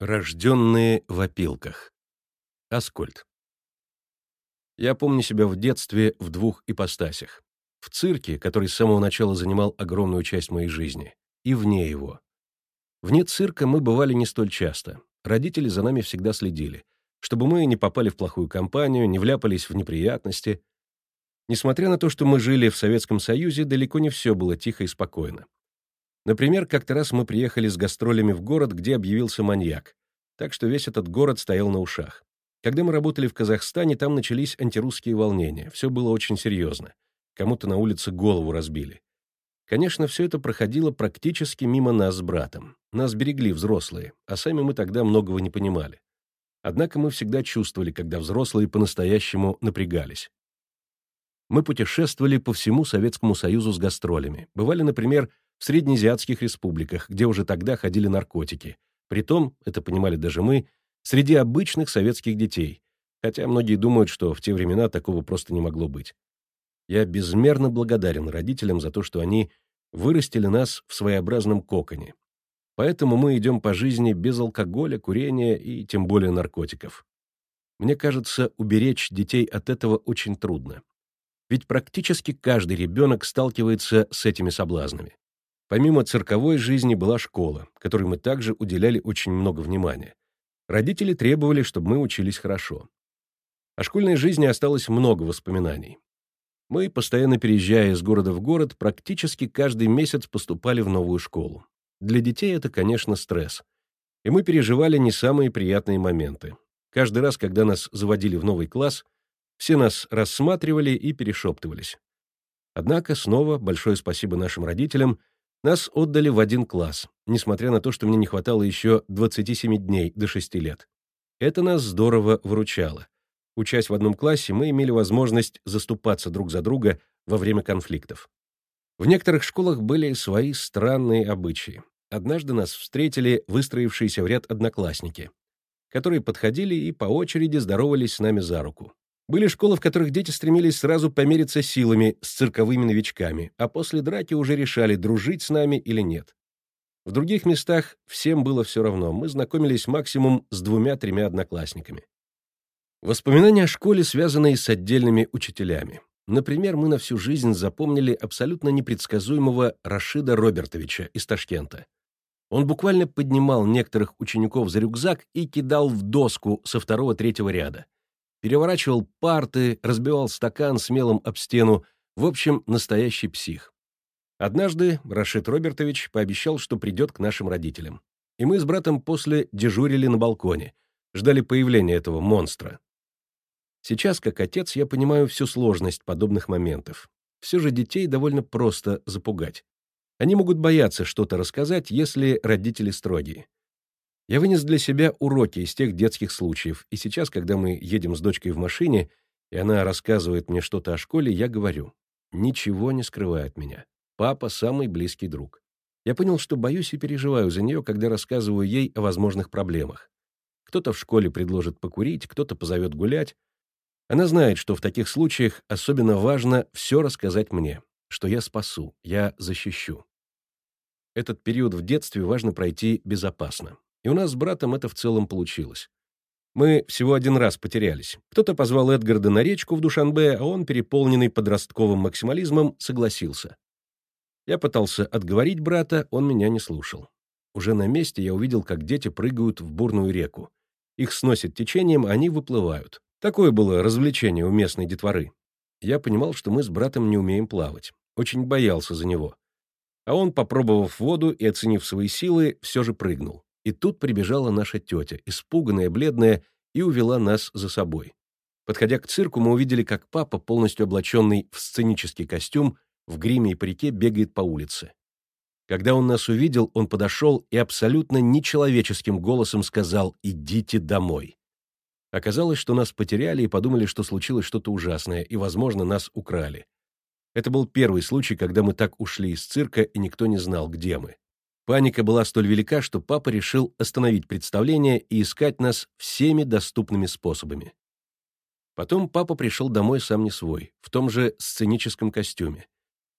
Рожденные в опилках. Аскольд. Я помню себя в детстве в двух ипостасях. В цирке, который с самого начала занимал огромную часть моей жизни, и вне его. Вне цирка мы бывали не столь часто. Родители за нами всегда следили, чтобы мы не попали в плохую компанию, не вляпались в неприятности. Несмотря на то, что мы жили в Советском Союзе, далеко не все было тихо и спокойно. Например, как-то раз мы приехали с гастролями в город, где объявился маньяк. Так что весь этот город стоял на ушах. Когда мы работали в Казахстане, там начались антирусские волнения. Все было очень серьезно. Кому-то на улице голову разбили. Конечно, все это проходило практически мимо нас с братом. Нас берегли взрослые, а сами мы тогда многого не понимали. Однако мы всегда чувствовали, когда взрослые по-настоящему напрягались. Мы путешествовали по всему Советскому Союзу с гастролями. Бывали, например, в среднеазиатских республиках, где уже тогда ходили наркотики. Притом, это понимали даже мы, среди обычных советских детей, хотя многие думают, что в те времена такого просто не могло быть. Я безмерно благодарен родителям за то, что они вырастили нас в своеобразном коконе. Поэтому мы идем по жизни без алкоголя, курения и тем более наркотиков. Мне кажется, уберечь детей от этого очень трудно. Ведь практически каждый ребенок сталкивается с этими соблазнами. Помимо цирковой жизни была школа, которой мы также уделяли очень много внимания. Родители требовали, чтобы мы учились хорошо. О школьной жизни осталось много воспоминаний. Мы, постоянно переезжая из города в город, практически каждый месяц поступали в новую школу. Для детей это, конечно, стресс. И мы переживали не самые приятные моменты. Каждый раз, когда нас заводили в новый класс, все нас рассматривали и перешептывались. Однако снова большое спасибо нашим родителям — нас отдали в один класс, несмотря на то, что мне не хватало еще 27 дней до 6 лет. Это нас здорово выручало. Учась в одном классе, мы имели возможность заступаться друг за друга во время конфликтов. В некоторых школах были свои странные обычаи. Однажды нас встретили выстроившиеся в ряд одноклассники, которые подходили и по очереди здоровались с нами за руку. Были школы, в которых дети стремились сразу помериться силами с цирковыми новичками, а после драки уже решали, дружить с нами или нет. В других местах всем было все равно, мы знакомились максимум с двумя-тремя одноклассниками. Воспоминания о школе, связанные с отдельными учителями. Например, мы на всю жизнь запомнили абсолютно непредсказуемого Рашида Робертовича из Ташкента. Он буквально поднимал некоторых учеников за рюкзак и кидал в доску со второго-третьего ряда переворачивал парты, разбивал стакан смелым об стену, в общем, настоящий псих. Однажды Рашид Робертович пообещал, что придет к нашим родителям. И мы с братом после дежурили на балконе, ждали появления этого монстра. Сейчас, как отец, я понимаю всю сложность подобных моментов. Все же детей довольно просто запугать. Они могут бояться что-то рассказать, если родители строгие. Я вынес для себя уроки из тех детских случаев, и сейчас, когда мы едем с дочкой в машине, и она рассказывает мне что-то о школе, я говорю, ничего не скрывай от меня. Папа — самый близкий друг. Я понял, что боюсь и переживаю за нее, когда рассказываю ей о возможных проблемах. Кто-то в школе предложит покурить, кто-то позовет гулять. Она знает, что в таких случаях особенно важно все рассказать мне, что я спасу, я защищу. Этот период в детстве важно пройти безопасно. И у нас с братом это в целом получилось. Мы всего один раз потерялись. Кто-то позвал Эдгарда на речку в Душанбе, а он, переполненный подростковым максимализмом, согласился. Я пытался отговорить брата, он меня не слушал. Уже на месте я увидел, как дети прыгают в бурную реку. Их сносит течением, они выплывают. Такое было развлечение у местной детворы. Я понимал, что мы с братом не умеем плавать. Очень боялся за него. А он, попробовав воду и оценив свои силы, все же прыгнул. И тут прибежала наша тетя, испуганная, бледная, и увела нас за собой. Подходя к цирку, мы увидели, как папа, полностью облаченный в сценический костюм, в гриме и парике бегает по улице. Когда он нас увидел, он подошел и абсолютно нечеловеческим голосом сказал «идите домой». Оказалось, что нас потеряли и подумали, что случилось что-то ужасное, и, возможно, нас украли. Это был первый случай, когда мы так ушли из цирка, и никто не знал, где мы. Паника была столь велика, что папа решил остановить представление и искать нас всеми доступными способами. Потом папа пришел домой сам не свой, в том же сценическом костюме.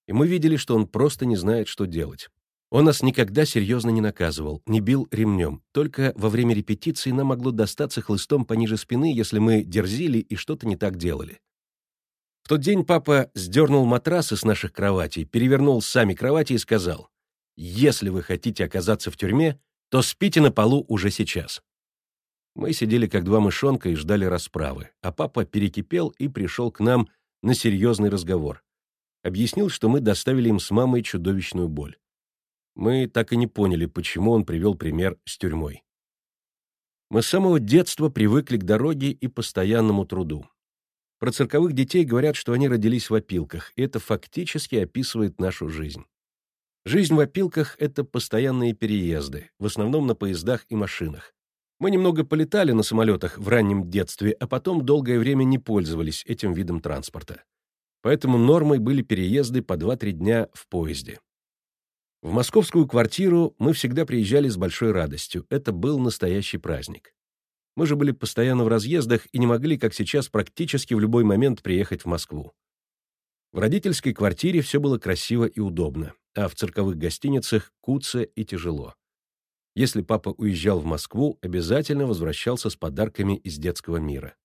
И мы видели, что он просто не знает, что делать. Он нас никогда серьезно не наказывал, не бил ремнем, только во время репетиции нам могло достаться хлыстом пониже спины, если мы дерзили и что-то не так делали. В тот день папа сдернул матрасы с наших кроватей, перевернул сами кровати и сказал, «Если вы хотите оказаться в тюрьме, то спите на полу уже сейчас». Мы сидели как два мышонка и ждали расправы, а папа перекипел и пришел к нам на серьезный разговор. Объяснил, что мы доставили им с мамой чудовищную боль. Мы так и не поняли, почему он привел пример с тюрьмой. Мы с самого детства привыкли к дороге и постоянному труду. Про цирковых детей говорят, что они родились в опилках, и это фактически описывает нашу жизнь. Жизнь в опилках — это постоянные переезды, в основном на поездах и машинах. Мы немного полетали на самолетах в раннем детстве, а потом долгое время не пользовались этим видом транспорта. Поэтому нормой были переезды по 2-3 дня в поезде. В московскую квартиру мы всегда приезжали с большой радостью. Это был настоящий праздник. Мы же были постоянно в разъездах и не могли, как сейчас, практически в любой момент приехать в Москву. В родительской квартире все было красиво и удобно, а в цирковых гостиницах куца и тяжело. Если папа уезжал в Москву, обязательно возвращался с подарками из детского мира.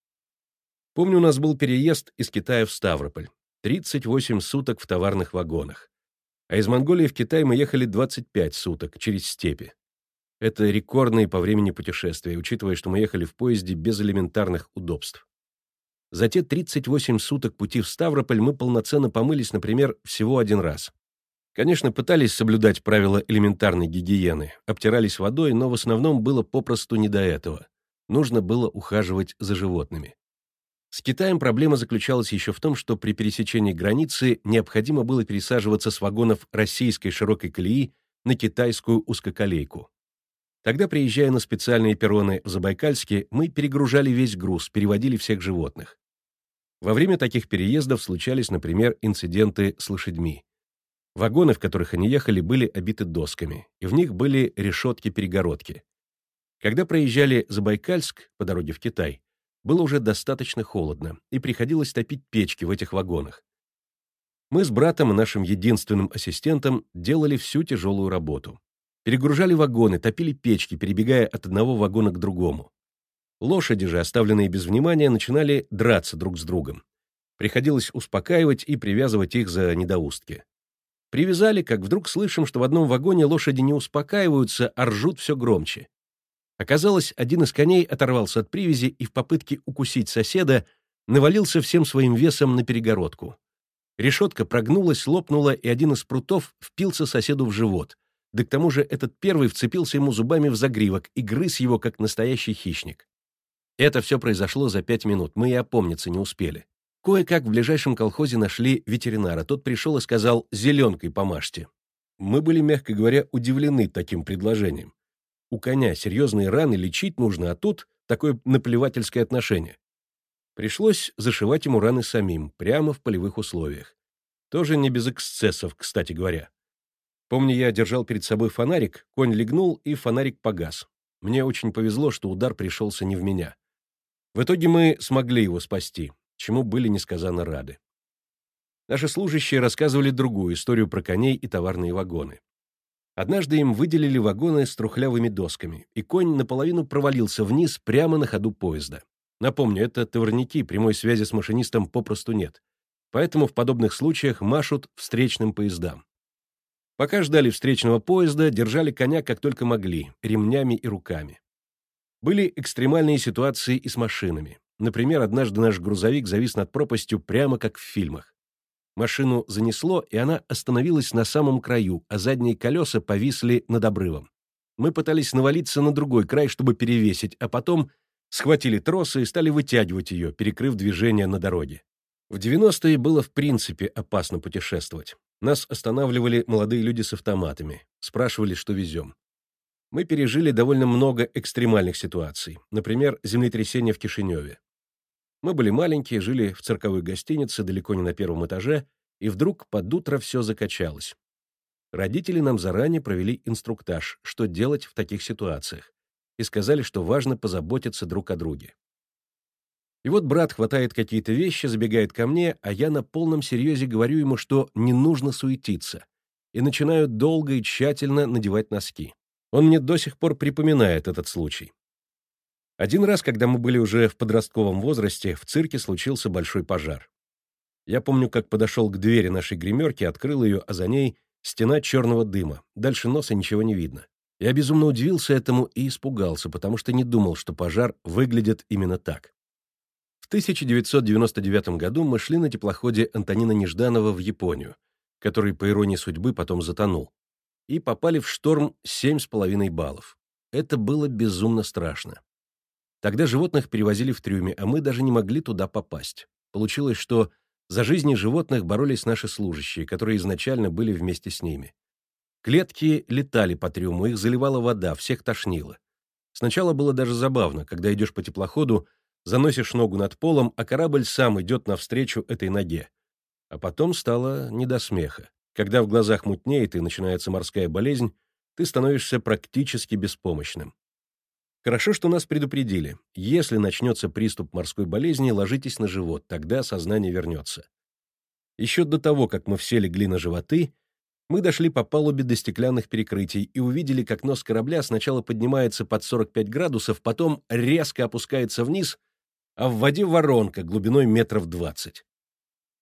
Помню, у нас был переезд из Китая в Ставрополь. 38 суток в товарных вагонах а из Монголии в Китай мы ехали 25 суток через степи. Это рекордные по времени путешествия, учитывая, что мы ехали в поезде без элементарных удобств. За те 38 суток пути в Ставрополь мы полноценно помылись, например, всего один раз. Конечно, пытались соблюдать правила элементарной гигиены, обтирались водой, но в основном было попросту не до этого. Нужно было ухаживать за животными. С Китаем проблема заключалась еще в том, что при пересечении границы необходимо было пересаживаться с вагонов российской широкой колеи на китайскую узкоколейку. Тогда, приезжая на специальные перроны в Забайкальске, мы перегружали весь груз, переводили всех животных. Во время таких переездов случались, например, инциденты с лошадьми. Вагоны, в которых они ехали, были обиты досками, и в них были решетки-перегородки. Когда проезжали Забайкальск по дороге в Китай, было уже достаточно холодно, и приходилось топить печки в этих вагонах. Мы с братом и нашим единственным ассистентом делали всю тяжелую работу. Перегружали вагоны, топили печки, перебегая от одного вагона к другому. Лошади же, оставленные без внимания, начинали драться друг с другом. Приходилось успокаивать и привязывать их за недоустки. Привязали, как вдруг слышим, что в одном вагоне лошади не успокаиваются, а ржут все громче. Оказалось, один из коней оторвался от привязи и в попытке укусить соседа навалился всем своим весом на перегородку. Решетка прогнулась, лопнула, и один из прутов впился соседу в живот. Да к тому же этот первый вцепился ему зубами в загривок и грыз его, как настоящий хищник. Это все произошло за пять минут, мы и опомниться не успели. Кое-как в ближайшем колхозе нашли ветеринара. Тот пришел и сказал «зеленкой помажьте». Мы были, мягко говоря, удивлены таким предложением. У коня серьезные раны лечить нужно, а тут такое наплевательское отношение. Пришлось зашивать ему раны самим, прямо в полевых условиях. Тоже не без эксцессов, кстати говоря. Помню, я держал перед собой фонарик, конь легнул, и фонарик погас. Мне очень повезло, что удар пришелся не в меня. В итоге мы смогли его спасти, чему были несказанно рады. Наши служащие рассказывали другую историю про коней и товарные вагоны. Однажды им выделили вагоны с трухлявыми досками, и конь наполовину провалился вниз прямо на ходу поезда. Напомню, это товарники, прямой связи с машинистом попросту нет. Поэтому в подобных случаях машут встречным поездам. Пока ждали встречного поезда, держали коня как только могли, ремнями и руками. Были экстремальные ситуации и с машинами. Например, однажды наш грузовик завис над пропастью прямо как в фильмах. Машину занесло, и она остановилась на самом краю, а задние колеса повисли над обрывом. Мы пытались навалиться на другой край, чтобы перевесить, а потом схватили тросы и стали вытягивать ее, перекрыв движение на дороге. В 90-е было в принципе опасно путешествовать. Нас останавливали молодые люди с автоматами, спрашивали, что везем. Мы пережили довольно много экстремальных ситуаций, например, землетрясение в Кишиневе. Мы были маленькие, жили в цирковой гостинице далеко не на первом этаже, и вдруг под утро все закачалось. Родители нам заранее провели инструктаж, что делать в таких ситуациях, и сказали, что важно позаботиться друг о друге. И вот брат хватает какие-то вещи, забегает ко мне, а я на полном серьезе говорю ему, что не нужно суетиться. и начинаю долго и тщательно надевать носки. Он мне до сих пор припоминает этот случай. Один раз, когда мы были уже в подростковом возрасте, в цирке случился большой пожар. Я помню, как подошел к двери нашей гримерки, открыл ее, а за ней стена черного дыма. Дальше носа ничего не видно. Я безумно удивился этому и испугался, потому что не думал, что пожар выглядит именно так. В 1999 году мы шли на теплоходе Антонина Нежданова в Японию, который, по иронии судьбы, потом затонул, и попали в шторм 7,5 баллов. Это было безумно страшно. Тогда животных перевозили в трюме, а мы даже не могли туда попасть. Получилось, что за жизни животных боролись наши служащие, которые изначально были вместе с ними. Клетки летали по трюму, их заливала вода, всех тошнило. Сначала было даже забавно, когда идешь по теплоходу, заносишь ногу над полом, а корабль сам идет навстречу этой ноге. А потом стало не до смеха. Когда в глазах мутнеет и начинается морская болезнь, ты становишься практически беспомощным. Хорошо, что нас предупредили. Если начнется приступ морской болезни, ложитесь на живот, тогда сознание вернется. Еще до того, как мы все легли на животы, мы дошли по палубе до стеклянных перекрытий и увидели, как нос корабля сначала поднимается под 45 градусов, потом резко опускается вниз, а в воде воронка глубиной метров 20.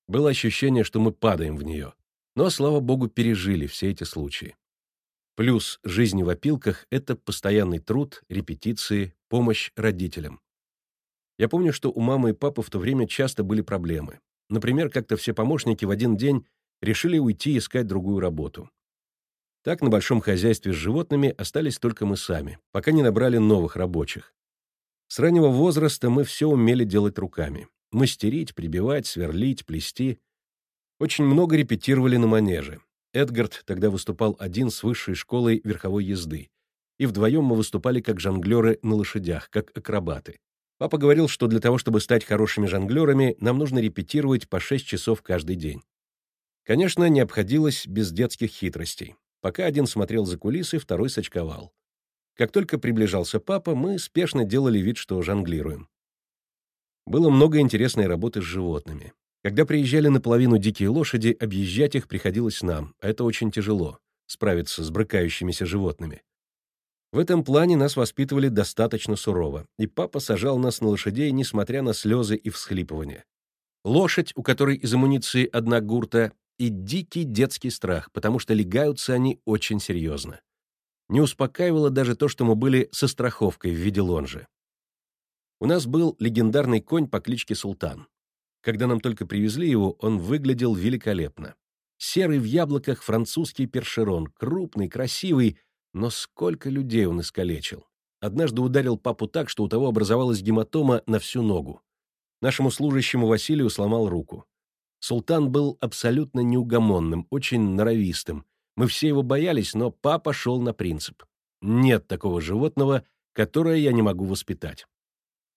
Было ощущение, что мы падаем в нее. Но, слава богу, пережили все эти случаи. Плюс жизнь в опилках — это постоянный труд, репетиции, помощь родителям. Я помню, что у мамы и папы в то время часто были проблемы. Например, как-то все помощники в один день решили уйти искать другую работу. Так на большом хозяйстве с животными остались только мы сами, пока не набрали новых рабочих. С раннего возраста мы все умели делать руками. Мастерить, прибивать, сверлить, плести. Очень много репетировали на манеже. Эдгард тогда выступал один с высшей школой верховой езды, и вдвоем мы выступали как жонглеры на лошадях, как акробаты. Папа говорил, что для того, чтобы стать хорошими жонглерами, нам нужно репетировать по 6 часов каждый день. Конечно, не обходилось без детских хитростей. Пока один смотрел за кулисы, второй сочковал. Как только приближался папа, мы спешно делали вид, что жонглируем. Было много интересной работы с животными. Когда приезжали наполовину дикие лошади, объезжать их приходилось нам, а это очень тяжело — справиться с брыкающимися животными. В этом плане нас воспитывали достаточно сурово, и папа сажал нас на лошадей, несмотря на слезы и всхлипывания. Лошадь, у которой из амуниции одна гурта, и дикий детский страх, потому что легаются они очень серьезно. Не успокаивало даже то, что мы были со страховкой в виде лонжи. У нас был легендарный конь по кличке Султан. Когда нам только привезли его, он выглядел великолепно. Серый в яблоках французский першерон, крупный, красивый, но сколько людей он искалечил. Однажды ударил папу так, что у того образовалась гематома на всю ногу. Нашему служащему Василию сломал руку. Султан был абсолютно неугомонным, очень норовистым. Мы все его боялись, но папа шел на принцип. Нет такого животного, которое я не могу воспитать.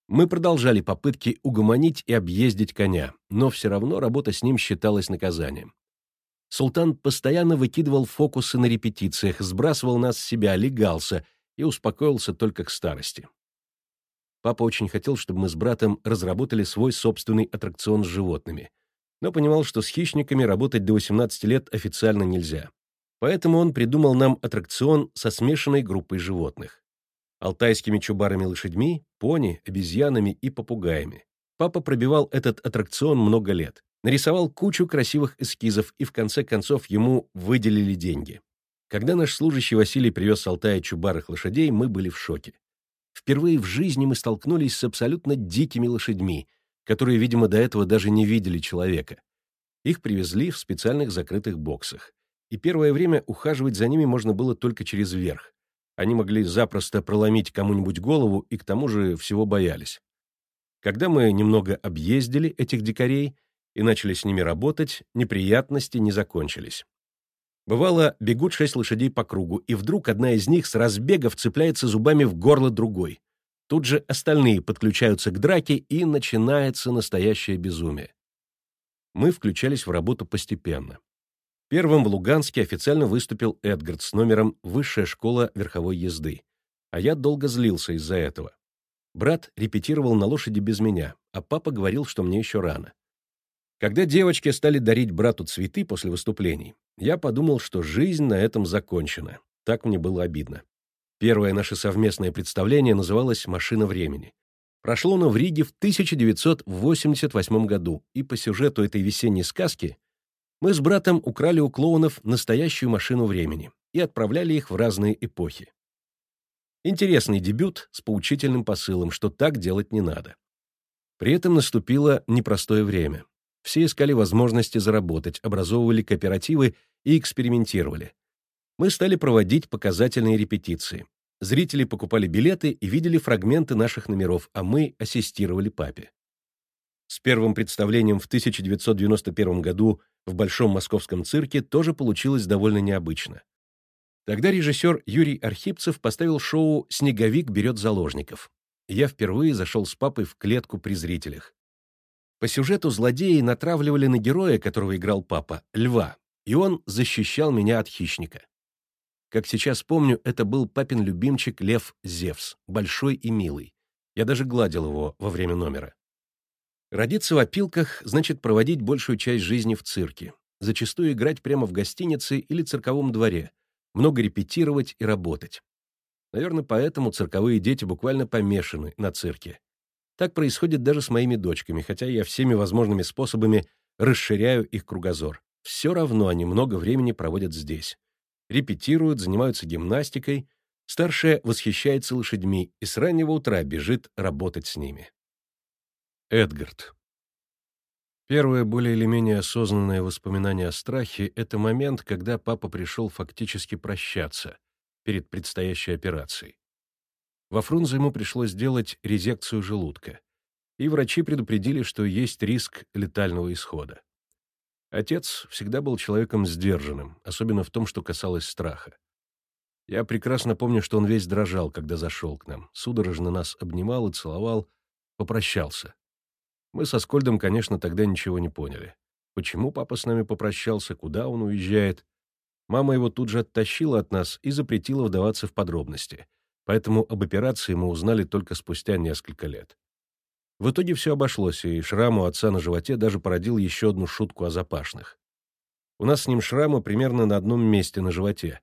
Мы продолжали попытки угомонить и объездить коня, но все равно работа с ним считалась наказанием. Султан постоянно выкидывал фокусы на репетициях, сбрасывал нас с себя, легался и успокоился только к старости. Папа очень хотел, чтобы мы с братом разработали свой собственный аттракцион с животными, но понимал, что с хищниками работать до 18 лет официально нельзя. Поэтому он придумал нам аттракцион со смешанной группой животных алтайскими чубарами-лошадьми, пони, обезьянами и попугаями. Папа пробивал этот аттракцион много лет, нарисовал кучу красивых эскизов, и в конце концов ему выделили деньги. Когда наш служащий Василий привез с Алтая чубарых лошадей, мы были в шоке. Впервые в жизни мы столкнулись с абсолютно дикими лошадьми, которые, видимо, до этого даже не видели человека. Их привезли в специальных закрытых боксах. И первое время ухаживать за ними можно было только через верх, они могли запросто проломить кому-нибудь голову и к тому же всего боялись. Когда мы немного объездили этих дикарей и начали с ними работать, неприятности не закончились. Бывало, бегут шесть лошадей по кругу, и вдруг одна из них с разбега вцепляется зубами в горло другой. Тут же остальные подключаются к драке, и начинается настоящее безумие. Мы включались в работу постепенно. Первым в Луганске официально выступил Эдгард с номером «Высшая школа верховой езды», а я долго злился из-за этого. Брат репетировал на лошади без меня, а папа говорил, что мне еще рано. Когда девочки стали дарить брату цветы после выступлений, я подумал, что жизнь на этом закончена. Так мне было обидно. Первое наше совместное представление называлось «Машина времени». Прошло оно в Риге в 1988 году, и по сюжету этой весенней сказки мы с братом украли у клоунов настоящую машину времени и отправляли их в разные эпохи. Интересный дебют с поучительным посылом, что так делать не надо. При этом наступило непростое время. Все искали возможности заработать, образовывали кооперативы и экспериментировали. Мы стали проводить показательные репетиции. Зрители покупали билеты и видели фрагменты наших номеров, а мы ассистировали папе. С первым представлением в 1991 году в Большом московском цирке тоже получилось довольно необычно. Тогда режиссер Юрий Архипцев поставил шоу «Снеговик берет заложников». Я впервые зашел с папой в клетку при зрителях. По сюжету злодеи натравливали на героя, которого играл папа, льва, и он защищал меня от хищника. Как сейчас помню, это был папин любимчик лев Зевс, большой и милый. Я даже гладил его во время номера. Родиться в опилках значит проводить большую часть жизни в цирке, зачастую играть прямо в гостинице или цирковом дворе, много репетировать и работать. Наверное, поэтому цирковые дети буквально помешаны на цирке. Так происходит даже с моими дочками, хотя я всеми возможными способами расширяю их кругозор. Все равно они много времени проводят здесь. Репетируют, занимаются гимнастикой. Старшая восхищается лошадьми и с раннего утра бежит работать с ними. Эдгард. Первое более или менее осознанное воспоминание о страхе — это момент, когда папа пришел фактически прощаться перед предстоящей операцией. Во Фрунзе ему пришлось сделать резекцию желудка, и врачи предупредили, что есть риск летального исхода. Отец всегда был человеком сдержанным, особенно в том, что касалось страха. Я прекрасно помню, что он весь дрожал, когда зашел к нам, судорожно нас обнимал и целовал, попрощался. Мы со Скольдом, конечно, тогда ничего не поняли. Почему папа с нами попрощался, куда он уезжает? Мама его тут же оттащила от нас и запретила вдаваться в подробности. Поэтому об операции мы узнали только спустя несколько лет. В итоге все обошлось, и шрам у отца на животе даже породил еще одну шутку о запашных. У нас с ним шрамы примерно на одном месте на животе.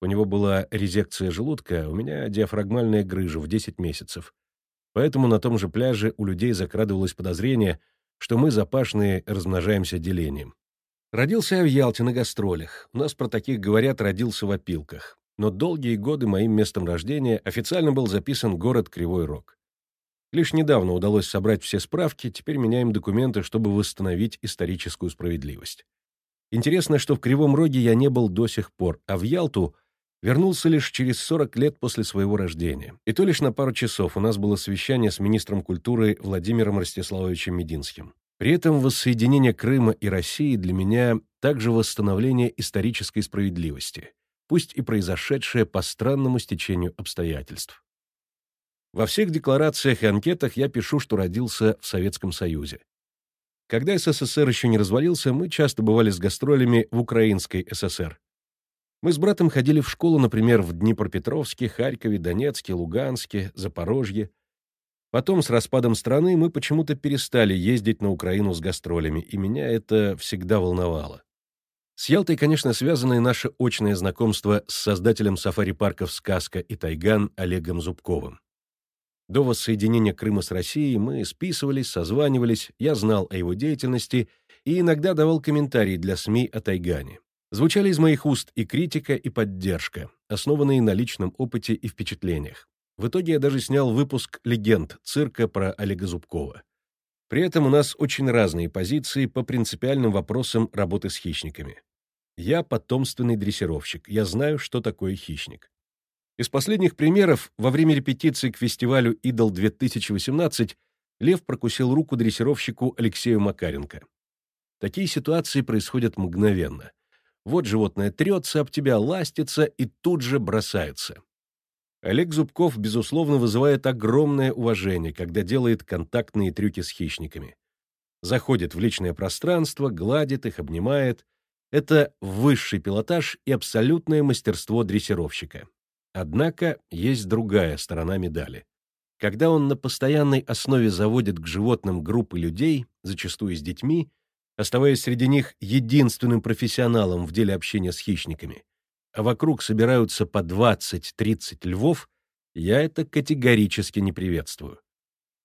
У него была резекция желудка, у меня диафрагмальная грыжа в 10 месяцев. Поэтому на том же пляже у людей закрадывалось подозрение, что мы, запашные, размножаемся делением. Родился я в Ялте на гастролях. У нас про таких говорят «родился в опилках». Но долгие годы моим местом рождения официально был записан город Кривой Рог. Лишь недавно удалось собрать все справки, теперь меняем документы, чтобы восстановить историческую справедливость. Интересно, что в Кривом Роге я не был до сих пор, а в Ялту — Вернулся лишь через 40 лет после своего рождения. И то лишь на пару часов у нас было совещание с министром культуры Владимиром Ростиславовичем Мединским. При этом воссоединение Крыма и России для меня также восстановление исторической справедливости, пусть и произошедшее по странному стечению обстоятельств. Во всех декларациях и анкетах я пишу, что родился в Советском Союзе. Когда СССР еще не развалился, мы часто бывали с гастролями в Украинской ССР. Мы с братом ходили в школу, например, в Днепропетровске, Харькове, Донецке, Луганске, Запорожье. Потом, с распадом страны, мы почему-то перестали ездить на Украину с гастролями, и меня это всегда волновало. С Ялтой, конечно, связано и наше очное знакомство с создателем сафари-парков «Сказка» и «Тайган» Олегом Зубковым. До воссоединения Крыма с Россией мы списывались, созванивались, я знал о его деятельности и иногда давал комментарии для СМИ о Тайгане. Звучали из моих уст и критика, и поддержка, основанные на личном опыте и впечатлениях. В итоге я даже снял выпуск «Легенд» цирка про Олега Зубкова. При этом у нас очень разные позиции по принципиальным вопросам работы с хищниками. Я потомственный дрессировщик, я знаю, что такое хищник. Из последних примеров, во время репетиции к фестивалю «Идол-2018» Лев прокусил руку дрессировщику Алексею Макаренко. Такие ситуации происходят мгновенно. Вот животное трется об тебя, ластится и тут же бросается. Олег Зубков, безусловно, вызывает огромное уважение, когда делает контактные трюки с хищниками. Заходит в личное пространство, гладит их, обнимает. Это высший пилотаж и абсолютное мастерство дрессировщика. Однако есть другая сторона медали. Когда он на постоянной основе заводит к животным группы людей, зачастую с детьми, оставаясь среди них единственным профессионалом в деле общения с хищниками, а вокруг собираются по 20-30 львов, я это категорически не приветствую.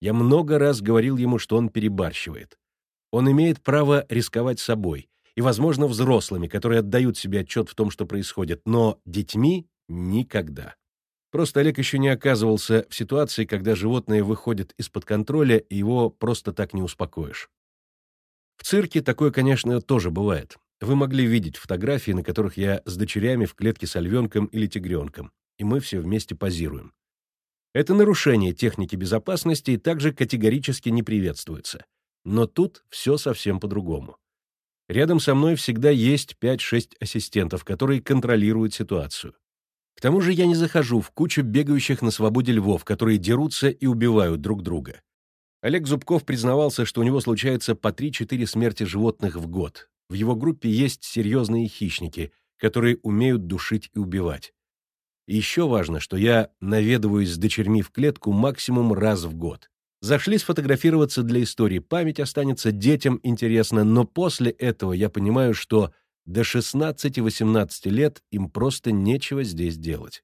Я много раз говорил ему, что он перебарщивает. Он имеет право рисковать собой, и, возможно, взрослыми, которые отдают себе отчет в том, что происходит, но детьми — никогда. Просто Олег еще не оказывался в ситуации, когда животное выходит из-под контроля, и его просто так не успокоишь. В цирке такое, конечно, тоже бывает. Вы могли видеть фотографии, на которых я с дочерями в клетке с львенком или тигренком, и мы все вместе позируем. Это нарушение техники безопасности и также категорически не приветствуется. Но тут все совсем по-другому. Рядом со мной всегда есть 5-6 ассистентов, которые контролируют ситуацию. К тому же я не захожу в кучу бегающих на свободе львов, которые дерутся и убивают друг друга. Олег Зубков признавался, что у него случается по 3-4 смерти животных в год. В его группе есть серьезные хищники, которые умеют душить и убивать. Еще важно, что я наведываюсь с дочерьми в клетку максимум раз в год. Зашли сфотографироваться для истории, память останется, детям интересно, но после этого я понимаю, что до 16-18 лет им просто нечего здесь делать.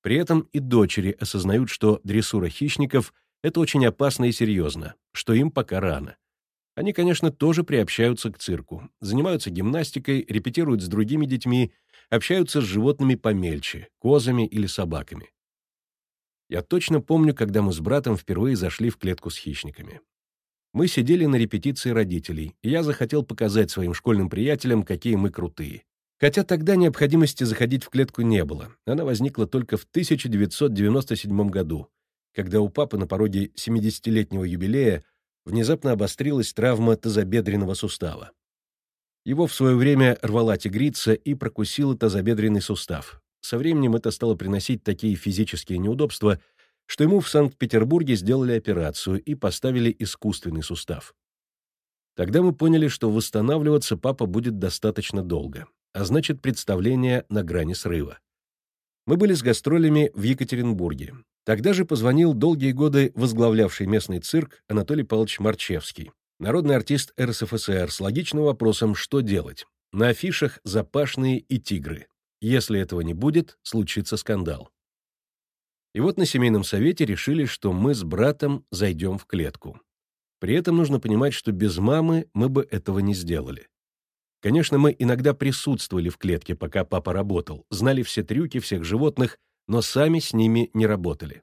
При этом и дочери осознают, что дрессура хищников — это очень опасно и серьезно, что им пока рано. Они, конечно, тоже приобщаются к цирку, занимаются гимнастикой, репетируют с другими детьми, общаются с животными помельче, козами или собаками. Я точно помню, когда мы с братом впервые зашли в клетку с хищниками. Мы сидели на репетиции родителей, и я захотел показать своим школьным приятелям, какие мы крутые. Хотя тогда необходимости заходить в клетку не было. Она возникла только в 1997 году, когда у папы на пороге 70-летнего юбилея внезапно обострилась травма тазобедренного сустава. Его в свое время рвала тигрица и прокусила тазобедренный сустав, со временем это стало приносить такие физические неудобства, что ему в Санкт-Петербурге сделали операцию и поставили искусственный сустав. Тогда мы поняли, что восстанавливаться папа будет достаточно долго, а значит, представление на грани срыва. Мы были с гастролями в Екатеринбурге. Тогда же позвонил долгие годы возглавлявший местный цирк Анатолий Павлович Марчевский, народный артист РСФСР с логичным вопросом «что делать?». На афишах «Запашные» и «Тигры». Если этого не будет, случится скандал. И вот на семейном совете решили, что мы с братом зайдем в клетку. При этом нужно понимать, что без мамы мы бы этого не сделали. Конечно, мы иногда присутствовали в клетке, пока папа работал, знали все трюки всех животных, но сами с ними не работали.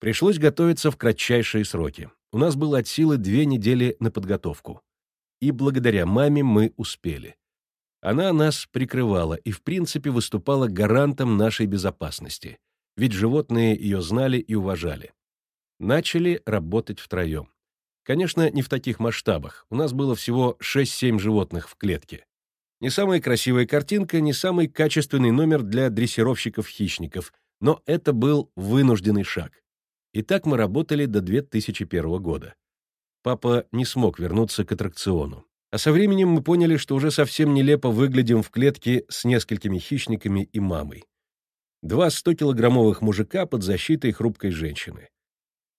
Пришлось готовиться в кратчайшие сроки. У нас было от силы две недели на подготовку. И благодаря маме мы успели. Она нас прикрывала и, в принципе, выступала гарантом нашей безопасности, ведь животные ее знали и уважали. Начали работать втроем. Конечно, не в таких масштабах. У нас было всего 6-7 животных в клетке. Не самая красивая картинка, не самый качественный номер для дрессировщиков-хищников, но это был вынужденный шаг. И так мы работали до 2001 года. Папа не смог вернуться к аттракциону. А со временем мы поняли, что уже совсем нелепо выглядим в клетке с несколькими хищниками и мамой. Два 100-килограммовых мужика под защитой хрупкой женщины.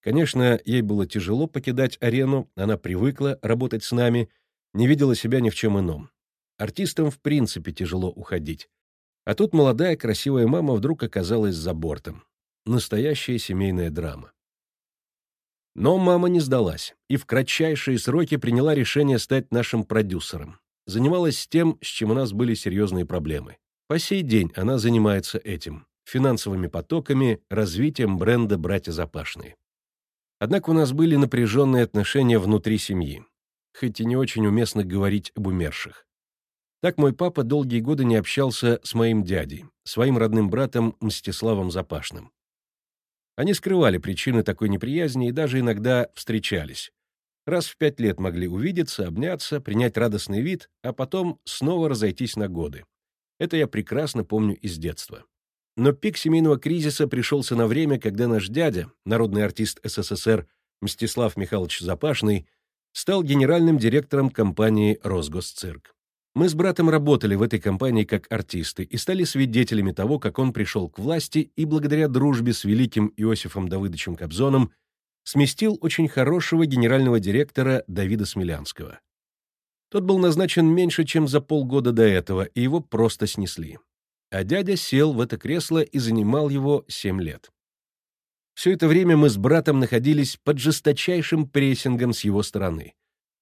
Конечно, ей было тяжело покидать арену, она привыкла работать с нами, не видела себя ни в чем ином. Артистам в принципе тяжело уходить. А тут молодая красивая мама вдруг оказалась за бортом. Настоящая семейная драма. Но мама не сдалась и в кратчайшие сроки приняла решение стать нашим продюсером. Занималась тем, с чем у нас были серьезные проблемы. По сей день она занимается этим — финансовыми потоками, развитием бренда «Братья Запашные». Однако у нас были напряженные отношения внутри семьи, хоть и не очень уместно говорить об умерших. Так мой папа долгие годы не общался с моим дядей, своим родным братом Мстиславом Запашным. Они скрывали причины такой неприязни и даже иногда встречались. Раз в пять лет могли увидеться, обняться, принять радостный вид, а потом снова разойтись на годы. Это я прекрасно помню из детства. Но пик семейного кризиса пришелся на время, когда наш дядя, народный артист СССР Мстислав Михайлович Запашный, стал генеральным директором компании «Росгосцирк». Мы с братом работали в этой компании как артисты и стали свидетелями того, как он пришел к власти и благодаря дружбе с великим Иосифом Давыдовичем Кобзоном сместил очень хорошего генерального директора Давида Смелянского. Тот был назначен меньше, чем за полгода до этого, и его просто снесли. А дядя сел в это кресло и занимал его семь лет. Все это время мы с братом находились под жесточайшим прессингом с его стороны,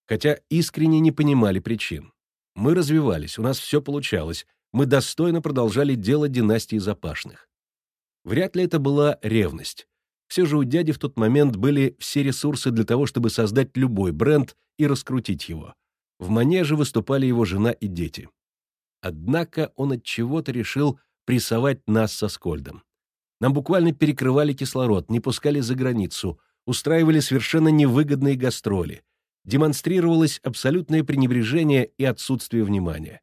хотя искренне не понимали причин. Мы развивались, у нас все получалось, мы достойно продолжали дело династии Запашных. Вряд ли это была ревность. Все же у дяди в тот момент были все ресурсы для того, чтобы создать любой бренд и раскрутить его. В манеже выступали его жена и дети. Однако он от чего-то решил прессовать нас со Скольдом. Нам буквально перекрывали кислород, не пускали за границу, устраивали совершенно невыгодные гастроли. Демонстрировалось абсолютное пренебрежение и отсутствие внимания.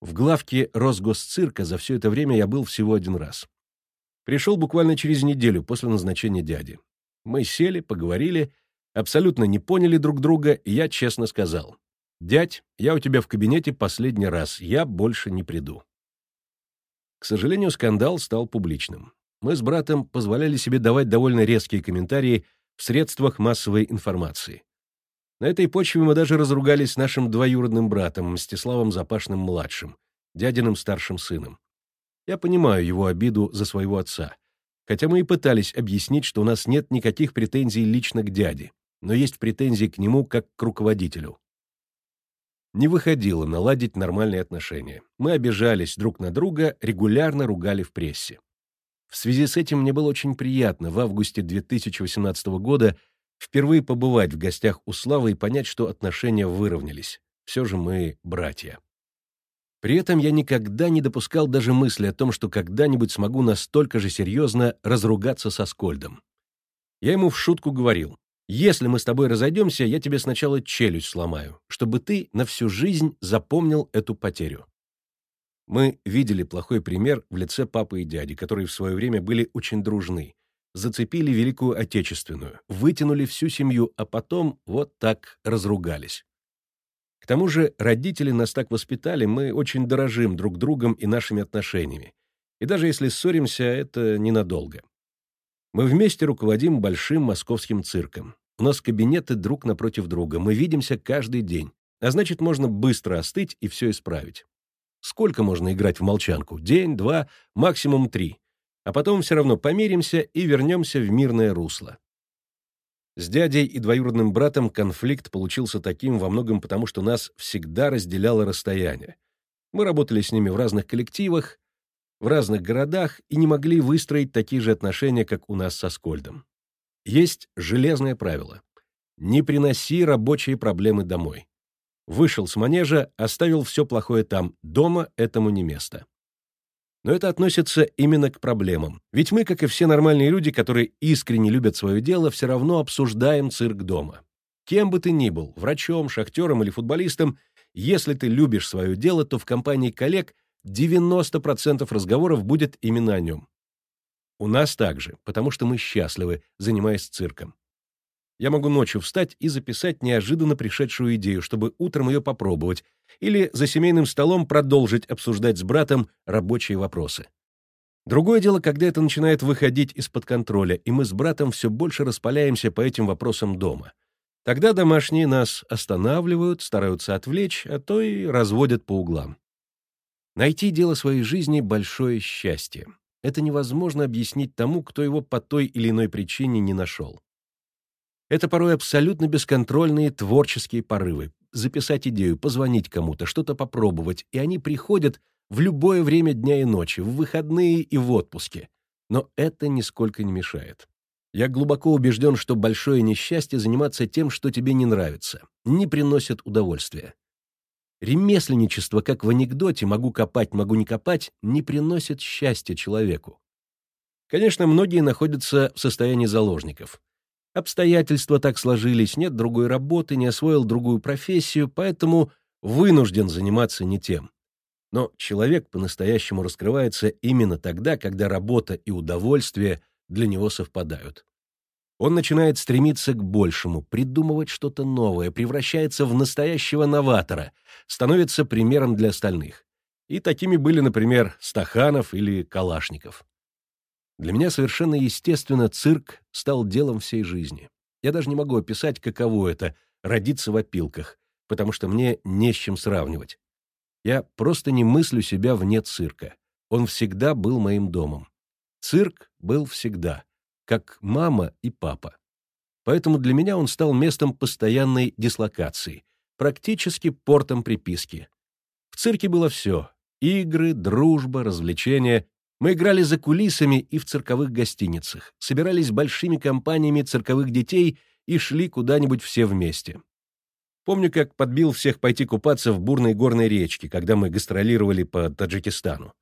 В главке Росгосцирка за все это время я был всего один раз. Пришел буквально через неделю после назначения дяди. Мы сели, поговорили, абсолютно не поняли друг друга, и я честно сказал, «Дядь, я у тебя в кабинете последний раз, я больше не приду». К сожалению, скандал стал публичным. Мы с братом позволяли себе давать довольно резкие комментарии в средствах массовой информации. На этой почве мы даже разругались с нашим двоюродным братом, Мстиславом Запашным-младшим, дядиным старшим сыном. Я понимаю его обиду за своего отца, хотя мы и пытались объяснить, что у нас нет никаких претензий лично к дяде, но есть претензии к нему как к руководителю не выходило наладить нормальные отношения. Мы обижались друг на друга, регулярно ругали в прессе. В связи с этим мне было очень приятно в августе 2018 года впервые побывать в гостях у Славы и понять, что отношения выровнялись. Все же мы братья. При этом я никогда не допускал даже мысли о том, что когда-нибудь смогу настолько же серьезно разругаться со Скольдом. Я ему в шутку говорил, если мы с тобой разойдемся, я тебе сначала челюсть сломаю, чтобы ты на всю жизнь запомнил эту потерю. Мы видели плохой пример в лице папы и дяди, которые в свое время были очень дружны, зацепили Великую Отечественную, вытянули всю семью, а потом вот так разругались. К тому же родители нас так воспитали, мы очень дорожим друг другом и нашими отношениями. И даже если ссоримся, это ненадолго. Мы вместе руководим большим московским цирком. У нас кабинеты друг напротив друга, мы видимся каждый день. А значит, можно быстро остыть и все исправить. Сколько можно играть в молчанку? День, два, максимум три. А потом все равно помиримся и вернемся в мирное русло. С дядей и двоюродным братом конфликт получился таким во многом потому, что нас всегда разделяло расстояние. Мы работали с ними в разных коллективах, в разных городах и не могли выстроить такие же отношения, как у нас со Скольдом. Есть железное правило. Не приноси рабочие проблемы домой. Вышел с манежа, оставил все плохое там, дома этому не место. Но это относится именно к проблемам. Ведь мы, как и все нормальные люди, которые искренне любят свое дело, все равно обсуждаем цирк дома. Кем бы ты ни был, врачом, шахтером или футболистом, если ты любишь свое дело, то в компании коллег 90% разговоров будет именно о нем. У нас также, потому что мы счастливы, занимаясь цирком. Я могу ночью встать и записать неожиданно пришедшую идею, чтобы утром ее попробовать, или за семейным столом продолжить обсуждать с братом рабочие вопросы. Другое дело, когда это начинает выходить из-под контроля, и мы с братом все больше распаляемся по этим вопросам дома. Тогда домашние нас останавливают, стараются отвлечь, а то и разводят по углам. Найти дело своей жизни — большое счастье. Это невозможно объяснить тому, кто его по той или иной причине не нашел. Это порой абсолютно бесконтрольные творческие порывы. Записать идею, позвонить кому-то, что-то попробовать, и они приходят в любое время дня и ночи, в выходные и в отпуске. Но это нисколько не мешает. Я глубоко убежден, что большое несчастье заниматься тем, что тебе не нравится, не приносит удовольствия. Ремесленничество, как в анекдоте «могу копать, могу не копать», не приносит счастья человеку. Конечно, многие находятся в состоянии заложников. Обстоятельства так сложились, нет другой работы, не освоил другую профессию, поэтому вынужден заниматься не тем. Но человек по-настоящему раскрывается именно тогда, когда работа и удовольствие для него совпадают. Он начинает стремиться к большему, придумывать что-то новое, превращается в настоящего новатора, становится примером для остальных. И такими были, например, Стаханов или Калашников. Для меня совершенно естественно цирк стал делом всей жизни. Я даже не могу описать, каково это — родиться в опилках, потому что мне не с чем сравнивать. Я просто не мыслю себя вне цирка. Он всегда был моим домом. Цирк был всегда, как мама и папа. Поэтому для меня он стал местом постоянной дислокации, практически портом приписки. В цирке было все — игры, дружба, развлечения. Мы играли за кулисами и в цирковых гостиницах, собирались большими компаниями цирковых детей и шли куда-нибудь все вместе. Помню, как подбил всех пойти купаться в бурной горной речке, когда мы гастролировали по Таджикистану.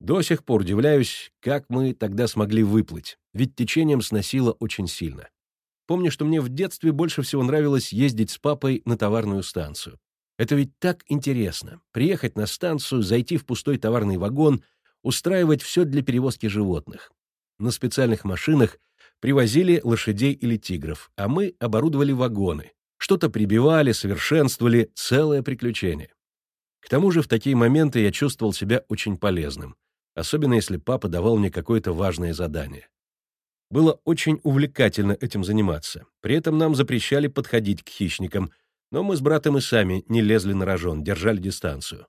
До сих пор удивляюсь, как мы тогда смогли выплыть, ведь течением сносило очень сильно. Помню, что мне в детстве больше всего нравилось ездить с папой на товарную станцию. Это ведь так интересно — приехать на станцию, зайти в пустой товарный вагон, устраивать все для перевозки животных. На специальных машинах привозили лошадей или тигров, а мы оборудовали вагоны, что-то прибивали, совершенствовали, целое приключение. К тому же в такие моменты я чувствовал себя очень полезным, особенно если папа давал мне какое-то важное задание. Было очень увлекательно этим заниматься. При этом нам запрещали подходить к хищникам, но мы с братом и сами не лезли на рожон, держали дистанцию.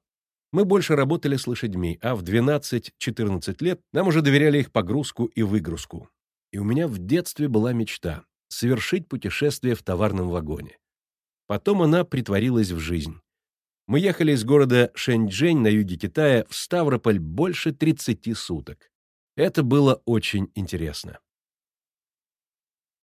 Мы больше работали с лошадьми, а в 12-14 лет нам уже доверяли их погрузку и выгрузку. И у меня в детстве была мечта — совершить путешествие в товарном вагоне. Потом она притворилась в жизнь. Мы ехали из города Шэньчжэнь на юге Китая в Ставрополь больше 30 суток. Это было очень интересно.